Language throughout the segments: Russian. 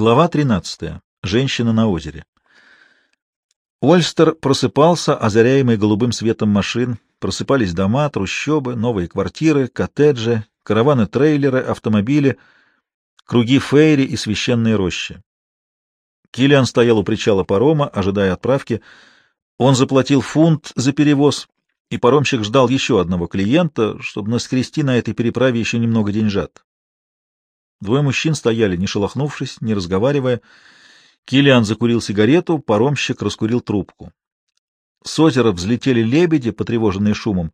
Глава 13. Женщина на озере. Ольстер просыпался, озаряемый голубым светом машин. Просыпались дома, трущобы, новые квартиры, коттеджи, караваны-трейлеры, автомобили, круги фейри и священные рощи. Киллиан стоял у причала парома, ожидая отправки. Он заплатил фунт за перевоз, и паромщик ждал еще одного клиента, чтобы наскрести на этой переправе еще немного деньжат. Двое мужчин стояли, не шелохнувшись, не разговаривая. Килиан закурил сигарету, паромщик раскурил трубку. С озера взлетели лебеди, потревоженные шумом.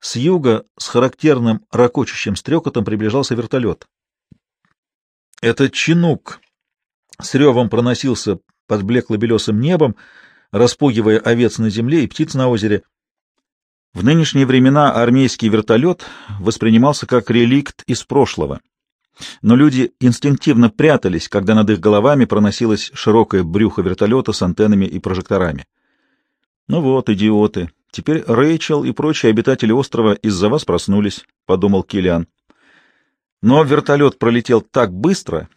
С юга с характерным ракочущим стрекотом приближался вертолет. Этот чинук с ревом проносился под блекло-белесым небом, распугивая овец на земле и птиц на озере. В нынешние времена армейский вертолет воспринимался как реликт из прошлого но люди инстинктивно прятались, когда над их головами проносилось широкое брюхо вертолета с антеннами и прожекторами. «Ну вот, идиоты, теперь Рэйчел и прочие обитатели острова из-за вас проснулись», — подумал Киллиан. Но вертолет пролетел так быстро,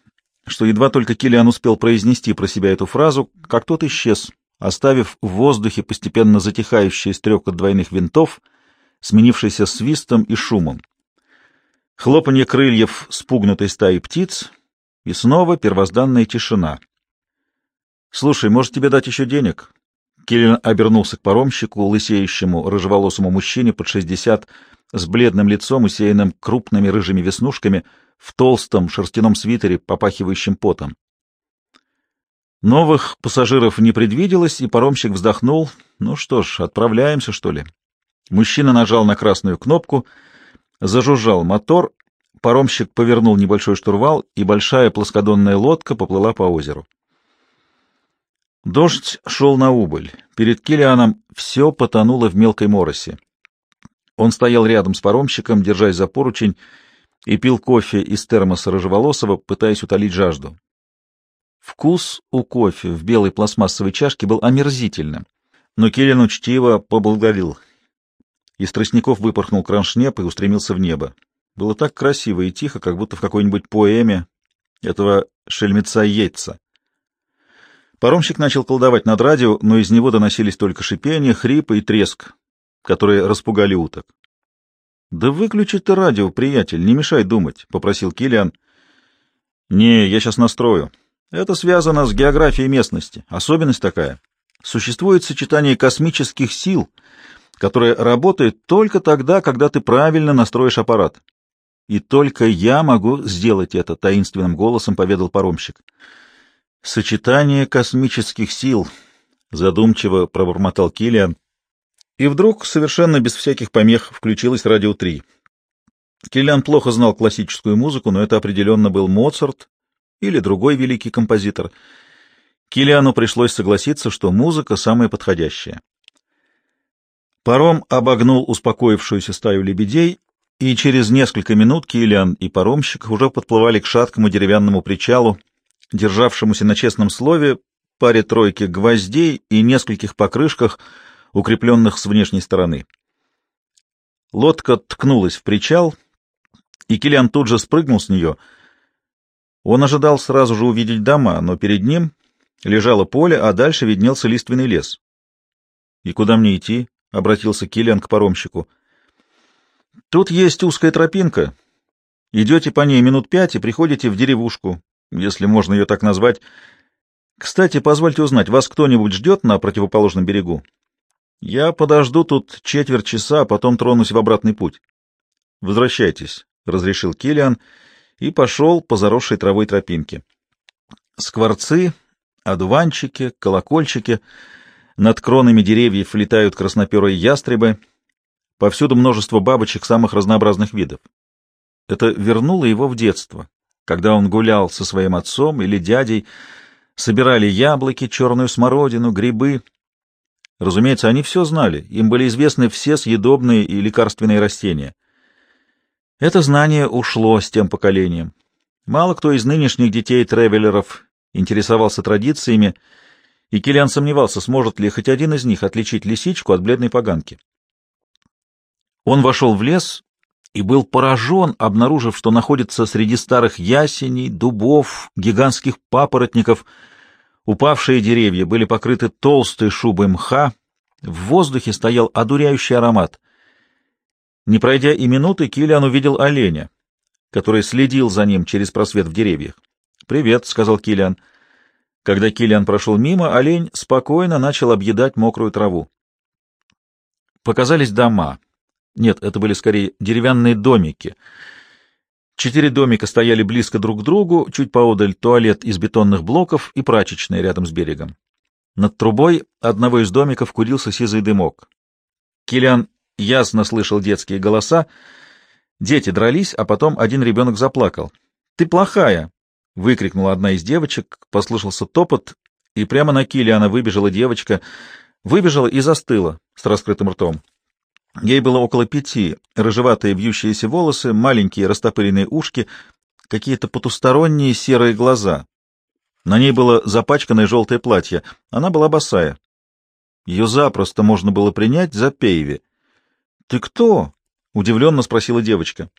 что едва только Киллиан успел произнести про себя эту фразу, как тот исчез, оставив в воздухе постепенно затихающий стрекот двойных винтов, сменившийся свистом и шумом хлопанье крыльев спугнутой стаи птиц и снова первозданная тишина. «Слушай, может, тебе дать еще денег?» Киллин обернулся к паромщику, лысеющему, рыжеволосому мужчине под шестьдесят, с бледным лицом, усеянным крупными рыжими веснушками, в толстом шерстяном свитере, попахивающем потом. Новых пассажиров не предвиделось, и паромщик вздохнул. «Ну что ж, отправляемся, что ли?» Мужчина нажал на красную кнопку — Зажужжал мотор, паромщик повернул небольшой штурвал, и большая плоскодонная лодка поплыла по озеру. Дождь шел на убыль. Перед Килианом все потонуло в мелкой моросе. Он стоял рядом с паромщиком, держась за поручень, и пил кофе из термоса рыжеволосого, пытаясь утолить жажду. Вкус у кофе в белой пластмассовой чашке был омерзительным, но Киллиан учтиво поблагодарил из тростников выпорхнул кроншнеп и устремился в небо. Было так красиво и тихо, как будто в какой-нибудь поэме этого шельмеца Йейтса. Паромщик начал колдовать над радио, но из него доносились только шипение, хрипы и треск, которые распугали уток. — Да выключи ты радио, приятель, не мешай думать, — попросил Килиан. Не, я сейчас настрою. Это связано с географией местности. Особенность такая. Существует сочетание космических сил — которая работает только тогда, когда ты правильно настроишь аппарат. И только я могу сделать это, таинственным голосом поведал паромщик. Сочетание космических сил, задумчиво пробормотал Килиан. И вдруг, совершенно без всяких помех, включилось радио 3. Киллиан плохо знал классическую музыку, но это определенно был Моцарт или другой великий композитор. Киллиану пришлось согласиться, что музыка самая подходящая. Паром обогнул успокоившуюся стаю лебедей, и через несколько минут Киллиан и паромщик уже подплывали к шаткому деревянному причалу, державшемуся на честном слове, паре тройки гвоздей и нескольких покрышках, укрепленных с внешней стороны. Лодка ткнулась в причал, и Киллиан тут же спрыгнул с нее. Он ожидал сразу же увидеть дома, но перед ним лежало поле, а дальше виднелся лиственный лес. — И куда мне идти? — обратился Киллиан к паромщику. — Тут есть узкая тропинка. Идете по ней минут пять и приходите в деревушку, если можно ее так назвать. Кстати, позвольте узнать, вас кто-нибудь ждет на противоположном берегу? Я подожду тут четверть часа, а потом тронусь в обратный путь. — Возвращайтесь, — разрешил Киллиан и пошел по заросшей травой тропинке. Скворцы, одуванчики, колокольчики — над кронами деревьев летают красноперые ястребы. Повсюду множество бабочек самых разнообразных видов. Это вернуло его в детство, когда он гулял со своим отцом или дядей, собирали яблоки, черную смородину, грибы. Разумеется, они все знали, им были известны все съедобные и лекарственные растения. Это знание ушло с тем поколением. Мало кто из нынешних детей-тревелеров интересовался традициями, и Киллиан сомневался, сможет ли хоть один из них отличить лисичку от бледной поганки. Он вошел в лес и был поражен, обнаружив, что находится среди старых ясеней, дубов, гигантских папоротников. Упавшие деревья были покрыты толстой шубой мха, в воздухе стоял одуряющий аромат. Не пройдя и минуты, Киллиан увидел оленя, который следил за ним через просвет в деревьях. «Привет», — сказал Киллиан. Когда Киллиан прошел мимо, олень спокойно начал объедать мокрую траву. Показались дома. Нет, это были скорее деревянные домики. Четыре домика стояли близко друг к другу, чуть поодаль туалет из бетонных блоков и прачечная рядом с берегом. Над трубой одного из домиков курился сизый дымок. Килиан ясно слышал детские голоса. Дети дрались, а потом один ребенок заплакал. «Ты плохая!» — выкрикнула одна из девочек, послышался топот, и прямо на Килиана выбежала девочка, выбежала и застыла с раскрытым ртом. Ей было около пяти, рыжеватые вьющиеся волосы, маленькие растопыренные ушки, какие-то потусторонние серые глаза. На ней было запачканное желтое платье, она была босая. Ее запросто можно было принять за Пейви. — Ты кто? — удивленно спросила девочка.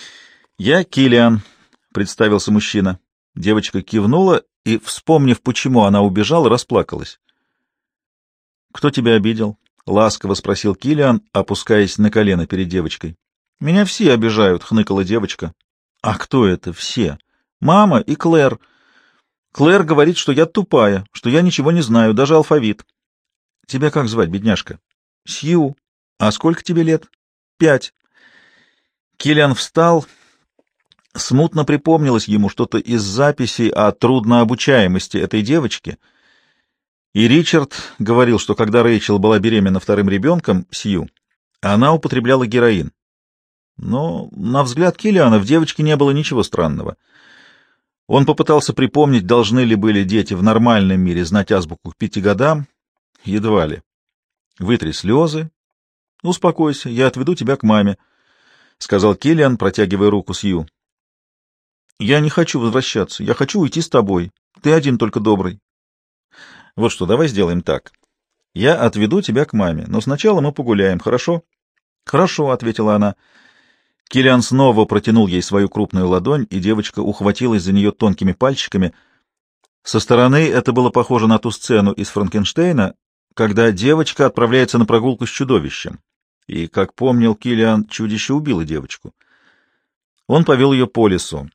— Я Килиан, — представился мужчина. Девочка кивнула и, вспомнив, почему она убежала, расплакалась. — Кто тебя обидел? — ласково спросил Килиан, опускаясь на колено перед девочкой. — Меня все обижают, — хныкала девочка. — А кто это все? — Мама и Клэр. Клэр говорит, что я тупая, что я ничего не знаю, даже алфавит. — Тебя как звать, бедняжка? — Сью. — А сколько тебе лет? — Пять. Килиан встал. Смутно припомнилось ему что-то из записей о труднообучаемости этой девочки — и Ричард говорил, что когда Рэйчел была беременна вторым ребенком, Сью, она употребляла героин. Но, на взгляд Киллиана, в девочке не было ничего странного. Он попытался припомнить, должны ли были дети в нормальном мире знать азбуку к пяти годам. Едва ли. Вытри слезы. Успокойся, я отведу тебя к маме, — сказал Киллиан, протягивая руку Сью. Я не хочу возвращаться, я хочу уйти с тобой. Ты один только добрый. Вот что, давай сделаем так. Я отведу тебя к маме, но сначала мы погуляем, хорошо? Хорошо, ответила она. Килиан снова протянул ей свою крупную ладонь, и девочка ухватилась за нее тонкими пальчиками. Со стороны это было похоже на ту сцену из Франкенштейна, когда девочка отправляется на прогулку с чудовищем. И, как помнил Килиан, чудище убило девочку. Он повел ее по лесу.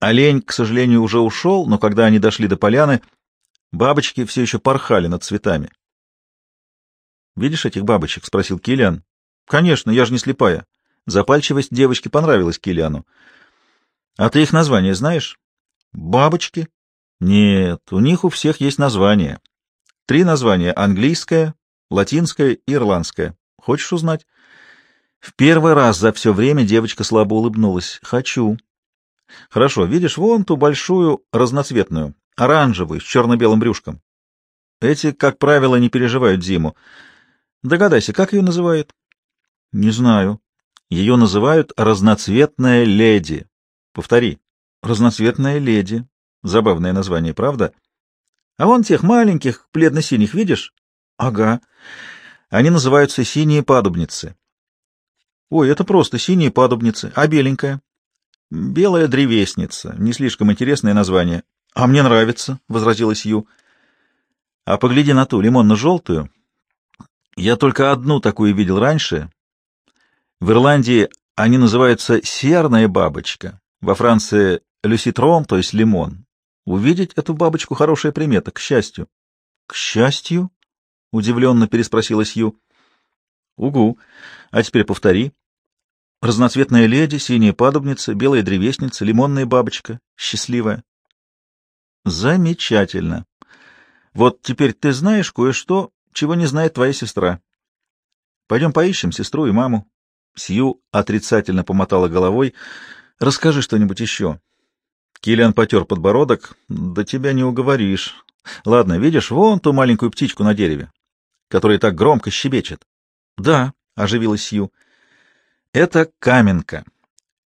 Олень, к сожалению, уже ушел, но когда они дошли до поляны, Бабочки все еще порхали над цветами. «Видишь этих бабочек?» — спросил Килиан. «Конечно, я же не слепая». Запальчивость девочки понравилась Килиану. «А ты их название знаешь?» «Бабочки?» «Нет, у них у всех есть название. Три названия — английское, латинское и ирландское. Хочешь узнать?» В первый раз за все время девочка слабо улыбнулась. «Хочу». «Хорошо, видишь вон ту большую разноцветную?» оранжевый, с черно-белым брюшком. Эти, как правило, не переживают зиму. Догадайся, как ее называют? — Не знаю. Ее называют разноцветная леди. Повтори. Разноцветная леди. Забавное название, правда? А вон тех маленьких, бледно-синих, видишь? Ага. Они называются синие падубницы. Ой, это просто синие падубницы. А беленькая? Белая древесница. Не слишком интересное название. — А мне нравится, — возразила Сью. — А погляди на ту, лимонно-желтую. Я только одну такую видел раньше. В Ирландии они называются серная бабочка, во Франции — люситрон, то есть лимон. Увидеть эту бабочку — хорошая примета, к счастью. — К счастью? — удивленно переспросила Сью. — Угу. А теперь повтори. Разноцветная леди, синяя падубница, белая древесница, лимонная бабочка, счастливая. Замечательно. Вот теперь ты знаешь кое-что, чего не знает твоя сестра. Пойдем поищем сестру и маму. Сью отрицательно помотала головой. Расскажи что-нибудь еще. Киллиан потер подбородок. Да тебя не уговоришь. Ладно, видишь вон ту маленькую птичку на дереве, которая так громко щебечет? Да, оживилась Сью. Это каменка.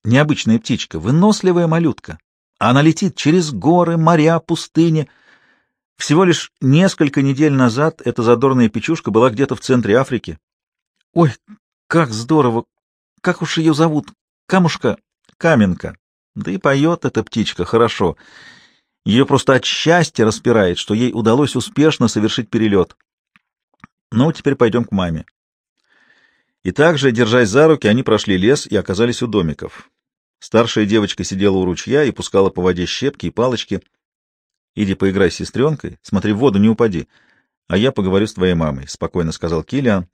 Необычная птичка, выносливая малютка. Она летит через горы, моря, пустыни. Всего лишь несколько недель назад эта задорная печушка была где-то в центре Африки. Ой, как здорово! как уж ее зовут? Камушка? Каменка. Да и поет эта птичка хорошо. Ее просто от счастья распирает, что ей удалось успешно совершить перелет. Ну, теперь пойдем к маме. И также, держась за руки, они прошли лес и оказались у домиков. Старшая девочка сидела у ручья и пускала по воде щепки и палочки. «Иди поиграй с сестренкой, смотри, в воду не упади, а я поговорю с твоей мамой», — спокойно сказал Киллиан.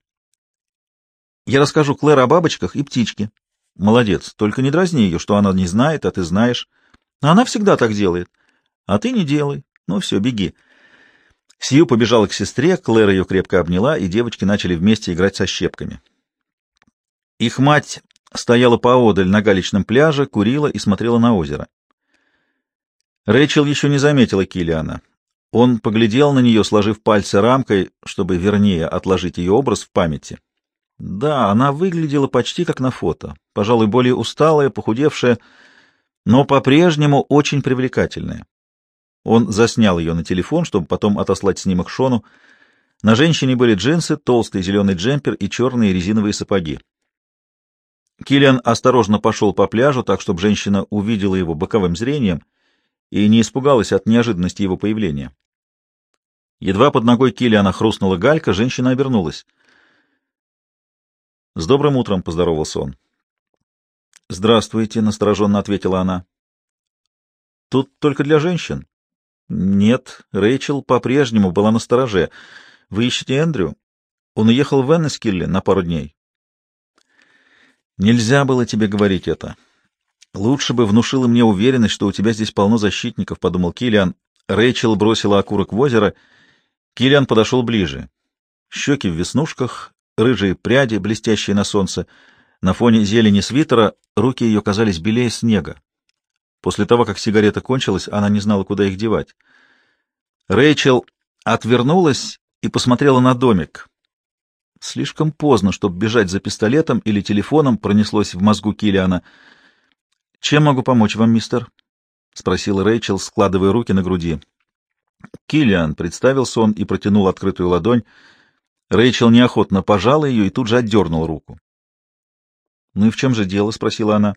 «Я расскажу Клэр о бабочках и птичке». «Молодец, только не дразни ее, что она не знает, а ты знаешь. Она всегда так делает. А ты не делай. Ну все, беги». Сью побежала к сестре, Клэр ее крепко обняла, и девочки начали вместе играть со щепками. Их мать стояла поодаль на галечном пляже, курила и смотрела на озеро. Рэйчел еще не заметила Килиана. Он поглядел на нее, сложив пальцы рамкой, чтобы вернее отложить ее образ в памяти. Да, она выглядела почти как на фото, пожалуй, более усталая, похудевшая, но по-прежнему очень привлекательная. Он заснял ее на телефон, чтобы потом отослать снимок Шону. На женщине были джинсы, толстый зеленый джемпер и черные резиновые сапоги. Киллиан осторожно пошел по пляжу, так чтобы женщина увидела его боковым зрением и не испугалась от неожиданности его появления. Едва под ногой Киллиана хрустнула галька, женщина обернулась. «С добрым утром!» — поздоровался он. «Здравствуйте!» — настороженно ответила она. «Тут только для женщин?» «Нет, Рэйчел по-прежнему была на стороже. Вы ищете Эндрю? Он уехал в Эннескилле на пару дней. Нельзя было тебе говорить это. Лучше бы внушила мне уверенность, что у тебя здесь полно защитников, — подумал Киллиан. Рэйчел бросила окурок в озеро. Киллиан подошел ближе. Щеки в веснушках, рыжие пряди, блестящие на солнце. На фоне зелени свитера руки ее казались белее снега. После того, как сигарета кончилась, она не знала, куда их девать. Рэйчел отвернулась и посмотрела на домик. Слишком поздно, чтобы бежать за пистолетом или телефоном, пронеслось в мозгу Килиана. «Чем могу помочь вам, мистер?» — спросила Рэйчел, складывая руки на груди. Килиан представился он и протянул открытую ладонь. Рэйчел неохотно пожала ее и тут же отдернул руку. «Ну и в чем же дело?» — спросила она.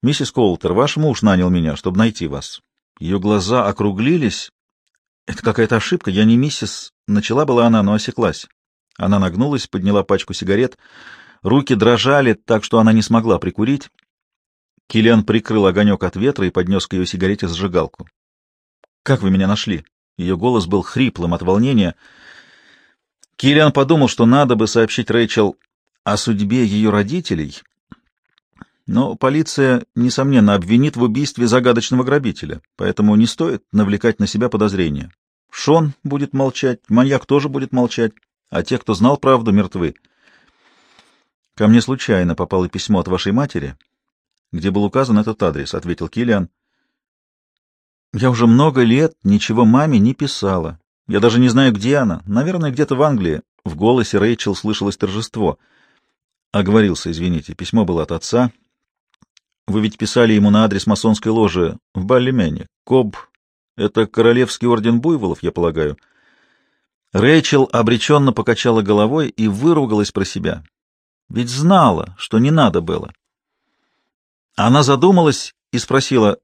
«Миссис Колтер, ваш муж нанял меня, чтобы найти вас». Ее глаза округлились, это какая-то ошибка, я не миссис. Начала была она, но осеклась. Она нагнулась, подняла пачку сигарет. Руки дрожали, так что она не смогла прикурить. Киллиан прикрыл огонек от ветра и поднес к ее сигарете зажигалку. «Как вы меня нашли?» Ее голос был хриплым от волнения. Киллиан подумал, что надо бы сообщить Рэйчел о судьбе ее родителей, но полиция, несомненно, обвинит в убийстве загадочного грабителя, поэтому не стоит навлекать на себя подозрения. Шон будет молчать, маньяк тоже будет молчать, а те, кто знал правду, мертвы. Ко мне случайно попало письмо от вашей матери, где был указан этот адрес, — ответил Килиан. Я уже много лет ничего маме не писала. Я даже не знаю, где она. Наверное, где-то в Англии. В голосе Рэйчел слышалось торжество. Оговорился, извините. Письмо было от отца. Вы ведь писали ему на адрес масонской ложи в Баллимене. Коб — это королевский орден буйволов, я полагаю. Рэйчел обреченно покачала головой и выругалась про себя. Ведь знала, что не надо было. Она задумалась и спросила,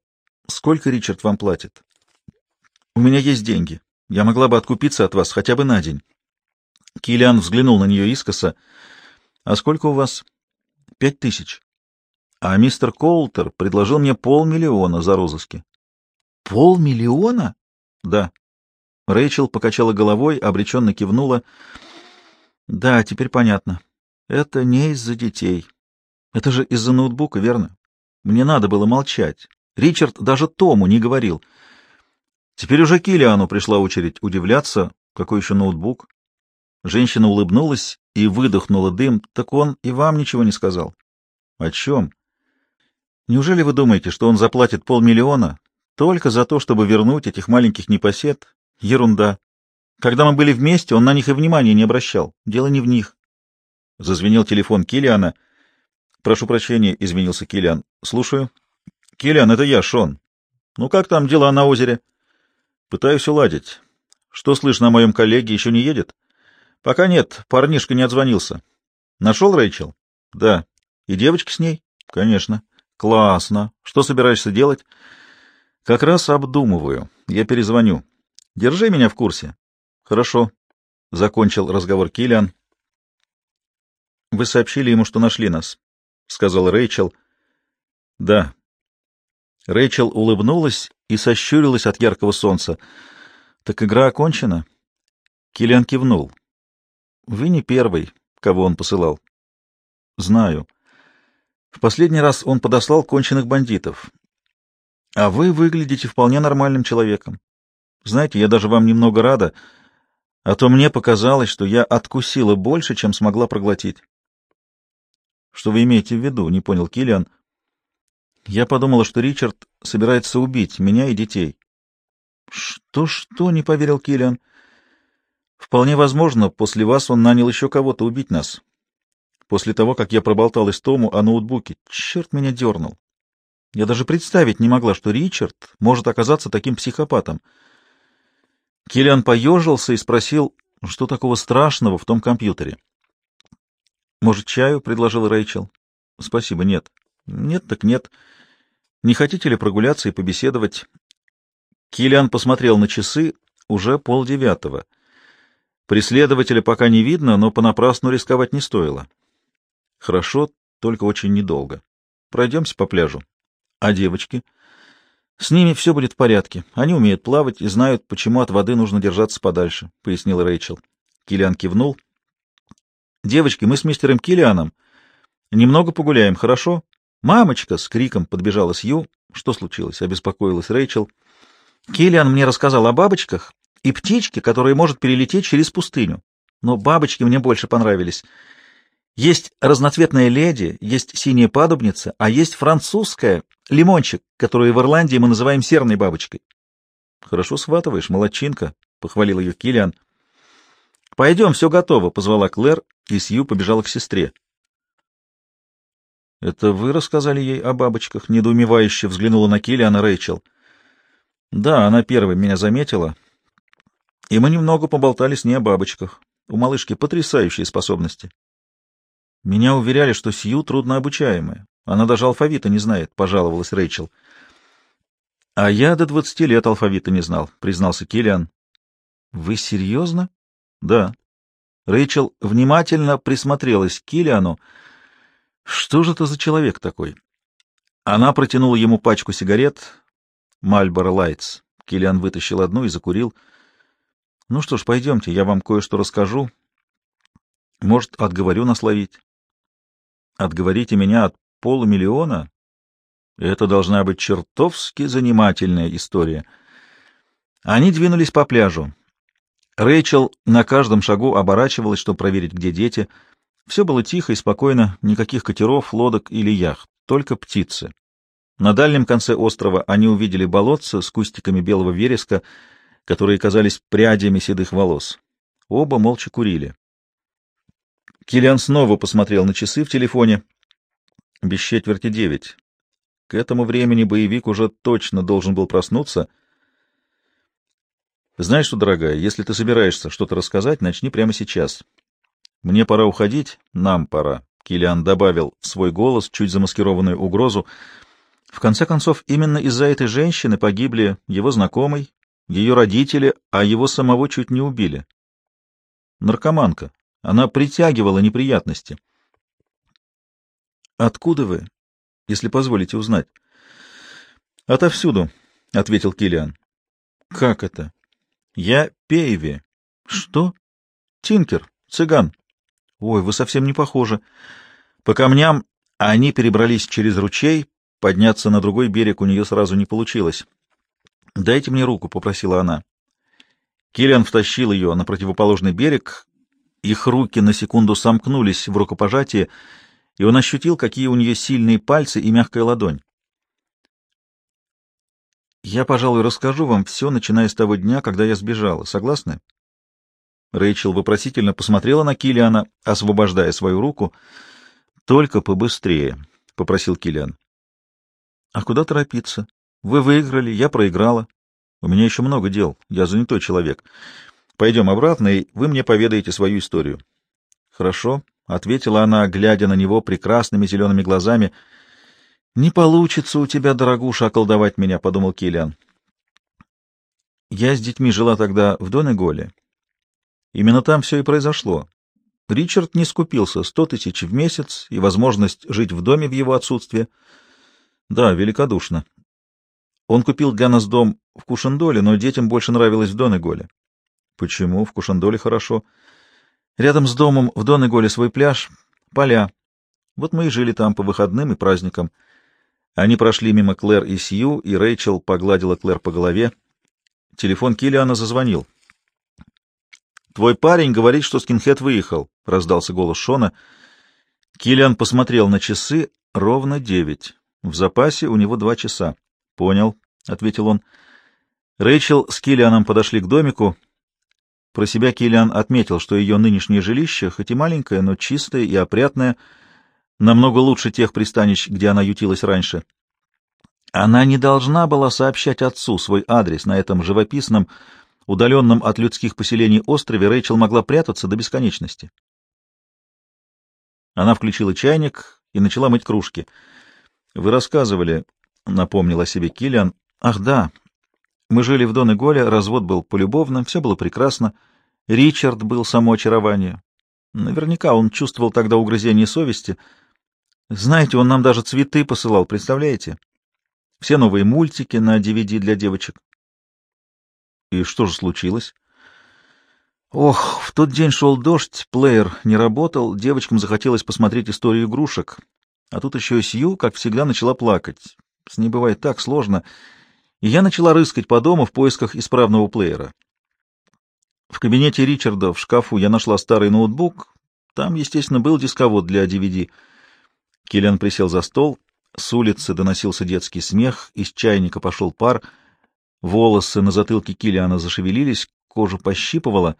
сколько Ричард вам платит? У меня есть деньги. Я могла бы откупиться от вас хотя бы на день. Килиан взглянул на нее искоса. А сколько у вас? Пять тысяч а мистер Колтер предложил мне полмиллиона за розыски. Полмиллиона? Да. Рэйчел покачала головой, обреченно кивнула. Да, теперь понятно. Это не из-за детей. Это же из-за ноутбука, верно? Мне надо было молчать. Ричард даже Тому не говорил. Теперь уже Килиану пришла очередь удивляться, какой еще ноутбук. Женщина улыбнулась и выдохнула дым. Так он и вам ничего не сказал. О чем? Неужели вы думаете, что он заплатит полмиллиона только за то, чтобы вернуть этих маленьких непосед? Ерунда. Когда мы были вместе, он на них и внимания не обращал. Дело не в них. Зазвенел телефон Килиана. Прошу прощения, извинился Килиан. Слушаю. Килиан, это я, Шон. Ну как там дела на озере? Пытаюсь уладить. Что слышно о моем коллеге, еще не едет? Пока нет, парнишка не отзвонился. Нашел Рэйчел? Да. И девочка с ней? Конечно. Классно. Что собираешься делать? Как раз обдумываю. Я перезвоню. Держи меня в курсе. Хорошо. Закончил разговор Киллиан. Вы сообщили ему, что нашли нас, сказал Рэйчел. Да. Рэйчел улыбнулась и сощурилась от яркого солнца. Так игра окончена? Киллиан кивнул. Вы не первый, кого он посылал. Знаю. В последний раз он подослал конченых бандитов. А вы выглядите вполне нормальным человеком. Знаете, я даже вам немного рада, а то мне показалось, что я откусила больше, чем смогла проглотить. Что вы имеете в виду? Не понял Киллиан. Я подумала, что Ричард собирается убить меня и детей. Что, что? Не поверил Киллиан. Вполне возможно, после вас он нанял еще кого-то убить нас после того, как я проболталась Тому о ноутбуке. Черт меня дернул. Я даже представить не могла, что Ричард может оказаться таким психопатом. Киллиан поежился и спросил, что такого страшного в том компьютере. «Может, чаю?» — предложил Рэйчел. «Спасибо, нет». «Нет, так нет. Не хотите ли прогуляться и побеседовать?» Киллиан посмотрел на часы, уже полдевятого. Преследователя пока не видно, но понапрасну рисковать не стоило. Хорошо, только очень недолго. Пройдемся по пляжу. А девочки? С ними все будет в порядке. Они умеют плавать и знают, почему от воды нужно держаться подальше, — пояснил Рэйчел. Киллиан кивнул. Девочки, мы с мистером Киллианом немного погуляем, хорошо? Мамочка! — с криком подбежала Сью. Что случилось? — обеспокоилась Рэйчел. Киллиан мне рассказал о бабочках и птичке, которая может перелететь через пустыню. Но бабочки мне больше понравились. Есть разноцветная леди, есть синяя падубница, а есть французская, лимончик, которую в Ирландии мы называем серной бабочкой. — Хорошо схватываешь, молодчинка, — похвалил ее Киллиан. — Пойдем, все готово, — позвала Клэр, и Сью побежала к сестре. — Это вы рассказали ей о бабочках? — недоумевающе взглянула на Киллиана Рэйчел. — Да, она первой меня заметила, и мы немного поболтали с ней о бабочках. У малышки потрясающие способности. Меня уверяли, что Сью труднообучаемая. Она даже алфавита не знает, — пожаловалась Рэйчел. — А я до двадцати лет алфавита не знал, — признался Киллиан. — Вы серьезно? — Да. Рэйчел внимательно присмотрелась к Киллиану. Что же это за человек такой? Она протянула ему пачку сигарет. Мальборо Лайтс. Киллиан вытащил одну и закурил. — Ну что ж, пойдемте, я вам кое-что расскажу. Может, отговорю нас ловить. Отговорите меня от полумиллиона? Это должна быть чертовски занимательная история. Они двинулись по пляжу. Рэйчел на каждом шагу оборачивалась, чтобы проверить, где дети. Все было тихо и спокойно, никаких катеров, лодок или яхт, только птицы. На дальнем конце острова они увидели болотце с кустиками белого вереска, которые казались прядями седых волос. Оба молча курили. Киллиан снова посмотрел на часы в телефоне. Без четверти девять. К этому времени боевик уже точно должен был проснуться. Знаешь что, дорогая, если ты собираешься что-то рассказать, начни прямо сейчас. Мне пора уходить, нам пора. Киллиан добавил в свой голос чуть замаскированную угрозу. В конце концов, именно из-за этой женщины погибли его знакомый, ее родители, а его самого чуть не убили. Наркоманка, она притягивала неприятности. «Откуда вы, если позволите узнать?» «Отовсюду», — ответил Килиан. «Как это?» «Я Пейви». «Что?» «Тинкер, цыган». «Ой, вы совсем не похожи». По камням они перебрались через ручей, подняться на другой берег у нее сразу не получилось. «Дайте мне руку», — попросила она. Киллиан втащил ее на противоположный берег, их руки на секунду сомкнулись в рукопожатии, и он ощутил, какие у нее сильные пальцы и мягкая ладонь. «Я, пожалуй, расскажу вам все, начиная с того дня, когда я сбежала. Согласны?» Рэйчел вопросительно посмотрела на Килиана, освобождая свою руку. «Только побыстрее», — попросил Килиан. «А куда торопиться? Вы выиграли, я проиграла. У меня еще много дел, я занятой человек. Пойдем обратно, и вы мне поведаете свою историю. Хорошо. — ответила она, глядя на него прекрасными зелеными глазами. — Не получится у тебя, дорогуша, околдовать меня, — подумал Киллиан. Я с детьми жила тогда в Донеголе. Именно там все и произошло. Ричард не скупился, сто тысяч в месяц и возможность жить в доме в его отсутствие. Да, великодушно. Он купил для нас дом в Кушендоле, но детям больше нравилось в Донеголе. Почему? В Кушендоле хорошо. Рядом с домом в Донеголе свой пляж, поля. Вот мы и жили там по выходным и праздникам. Они прошли мимо Клэр и Сью, и Рэйчел погладила Клэр по голове. Телефон Киллиана зазвонил. «Твой парень говорит, что скинхед выехал», — раздался голос Шона. Киллиан посмотрел на часы. Ровно девять. В запасе у него два часа. «Понял», — ответил он. Рэйчел с Киллианом подошли к домику. Про себя Киллиан отметил, что ее нынешнее жилище, хоть и маленькое, но чистое и опрятное, намного лучше тех пристанищ, где она ютилась раньше. Она не должна была сообщать отцу свой адрес на этом живописном, удаленном от людских поселений острове, Рэйчел могла прятаться до бесконечности. Она включила чайник и начала мыть кружки. — Вы рассказывали, — напомнил о себе Киллиан. — Ах, да. Мы жили в Дон-Иголе, развод был полюбовным, все было прекрасно. Ричард был само очарование. Наверняка он чувствовал тогда угрызение совести. Знаете, он нам даже цветы посылал, представляете? все новые мультики на DVD для девочек. И что же случилось? Ох, в тот день шел дождь, плеер не работал, девочкам захотелось посмотреть историю игрушек. А тут еще Сью, как всегда, начала плакать. С ней бывает так сложно. И я начала рыскать по дому в поисках исправного плеера. В кабинете Ричарда в шкафу я нашла старый ноутбук. Там, естественно, был дисковод для DVD. Киллиан присел за стол с улицы доносился детский смех, из чайника пошел пар, волосы на затылке Килиана зашевелились, кожу пощипывало.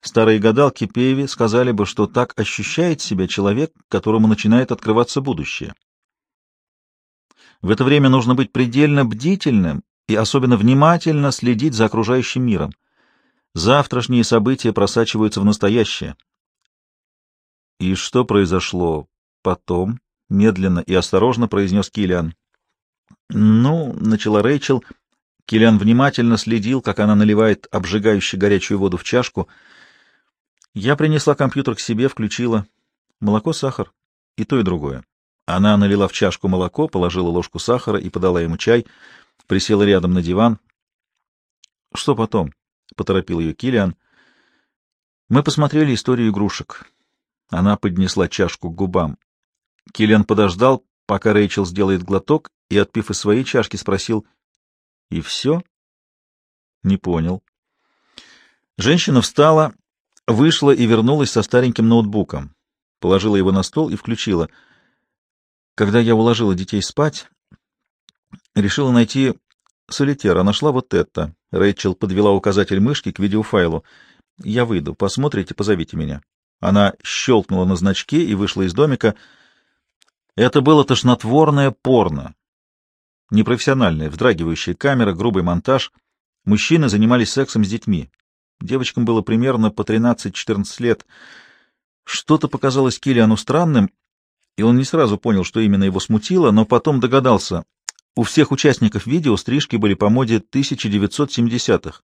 Старые гадалки Певи сказали бы, что так ощущает себя человек, которому начинает открываться будущее. В это время нужно быть предельно бдительным и особенно внимательно следить за окружающим миром. Завтрашние события просачиваются в настоящее. И что произошло потом? — медленно и осторожно произнес Килиан. «Ну», — начала Рэйчел. Килиан внимательно следил, как она наливает обжигающую горячую воду в чашку. Я принесла компьютер к себе, включила. Молоко, сахар. И то, и другое. Она налила в чашку молоко, положила ложку сахара и подала ему чай, присела рядом на диван. «Что потом?» — поторопил ее Килиан. «Мы посмотрели историю игрушек». Она поднесла чашку к губам. Киллиан подождал, пока Рэйчел сделает глоток, и, отпив из своей чашки, спросил, «И все?» «Не понял». Женщина встала, вышла и вернулась со стареньким ноутбуком, положила его на стол и включила. Когда я уложила детей спать, решила найти солитер, а нашла вот это. Рэйчел подвела указатель мышки к видеофайлу. «Я выйду. Посмотрите, позовите меня». Она щелкнула на значке и вышла из домика — это было тошнотворное порно. Непрофессиональная, вздрагивающая камера, грубый монтаж. Мужчины занимались сексом с детьми. Девочкам было примерно по 13-14 лет. Что-то показалось Киллиану странным, и он не сразу понял, что именно его смутило, но потом догадался. У всех участников видео стрижки были по моде 1970-х.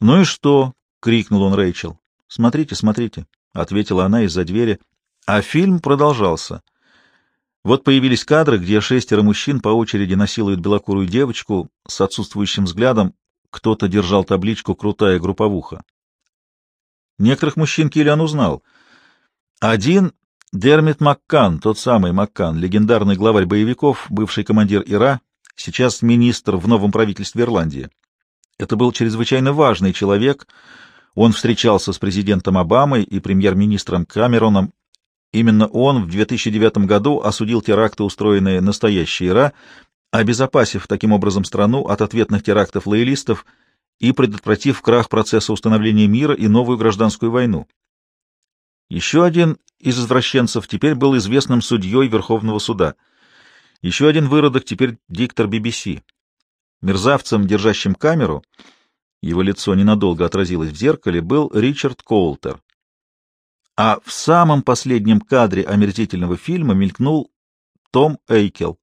«Ну и что?» — крикнул он Рэйчел. «Смотрите, смотрите», — ответила она из-за двери. А фильм продолжался. Вот появились кадры, где шестеро мужчин по очереди насилуют белокурую девочку с отсутствующим взглядом, кто-то держал табличку «Крутая групповуха». Некоторых мужчин Киллиан узнал. Один — Дермит Маккан, тот самый Маккан, легендарный главарь боевиков, бывший командир ИРА, сейчас министр в новом правительстве Ирландии. Это был чрезвычайно важный человек. Он встречался с президентом Обамой и премьер-министром Камероном Именно он в 2009 году осудил теракты, устроенные настоящей Ира, обезопасив таким образом страну от ответных терактов лоялистов и предотвратив крах процесса установления мира и новую гражданскую войну. Еще один из извращенцев теперь был известным судьей Верховного суда. Еще один выродок теперь диктор BBC. Мерзавцем, держащим камеру, его лицо ненадолго отразилось в зеркале, был Ричард Коултер. а в самом последнем кадре омерзительного фильма мелькнул Том Эйкел.